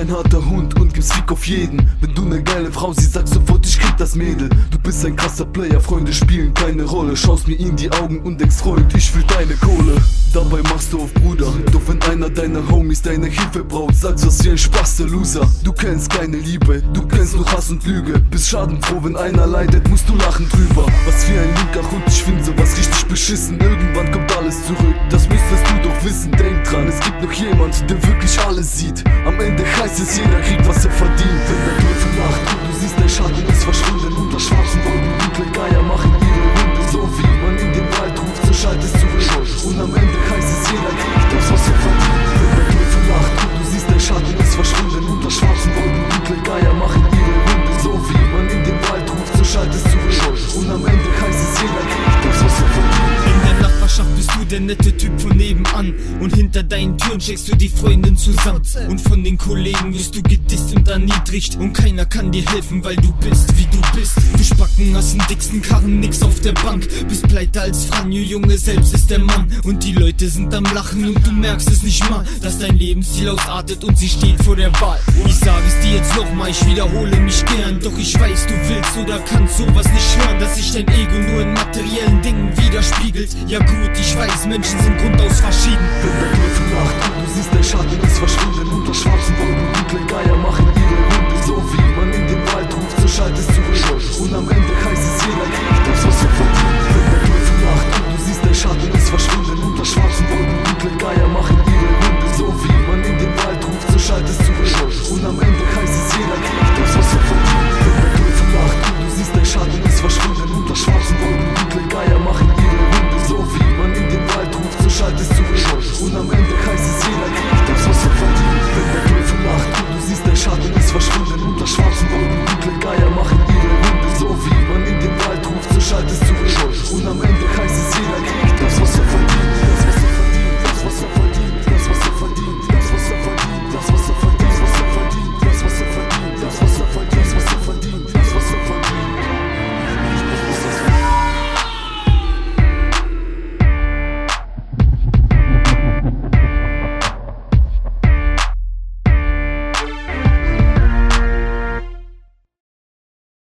ein harter Hund und gibst Fick auf jeden. Wenn du ne geile Frau siehst, sagst sofort, ich krieg das Mädel. Du bist ein krasser Player, Freunde spielen keine Rolle. Schaust mir in die Augen und denkst, Freund, ich will deine Kohle. Dabei machst du auf Bruder. Doch wenn einer deiner Homies deine Hilfe braucht, sagst du, was wie ein Spaß, der Loser. Du kennst keine Liebe, du kennst nur Hass und Lüge. Bist schadenfroh, wenn einer leidet, musst du lachen drüber. Was wie ein linker Hund, ich find sowas richtig beschissen. Irgendwann kommt alles zurück, das müsstest du doch wissen. Denk dran, es gibt noch jemand, der wirklich alles sieht. Am Ende heißt es, jeder kriegt, was er verdient. Der nette Typ von nebenan. Und hinter deinen Türen checkst du die Freundin zusammen. Und von den Kollegen wirst du gedisst und erniedrigt. Und keiner kann dir helfen, weil du bist, wie du bist. Du Spacken hast den dicksten Karren, nix auf der Bank. Bist pleite als Franjo, Junge, selbst ist der Mann. Und die Leute sind am Lachen und du merkst es nicht mal, dass dein Lebensstil ausartet und sie steht vor der Wahl. Ich sag es dir jetzt nochmal, ich wiederhole mich gern. Doch ich weiß, du willst oder kannst sowas nicht hören, dass sich dein Ego nur in materiellen Dingen widerspiegelt. Ja gut, ich weiß, Menschen sind grundaus verschieden. 自己的。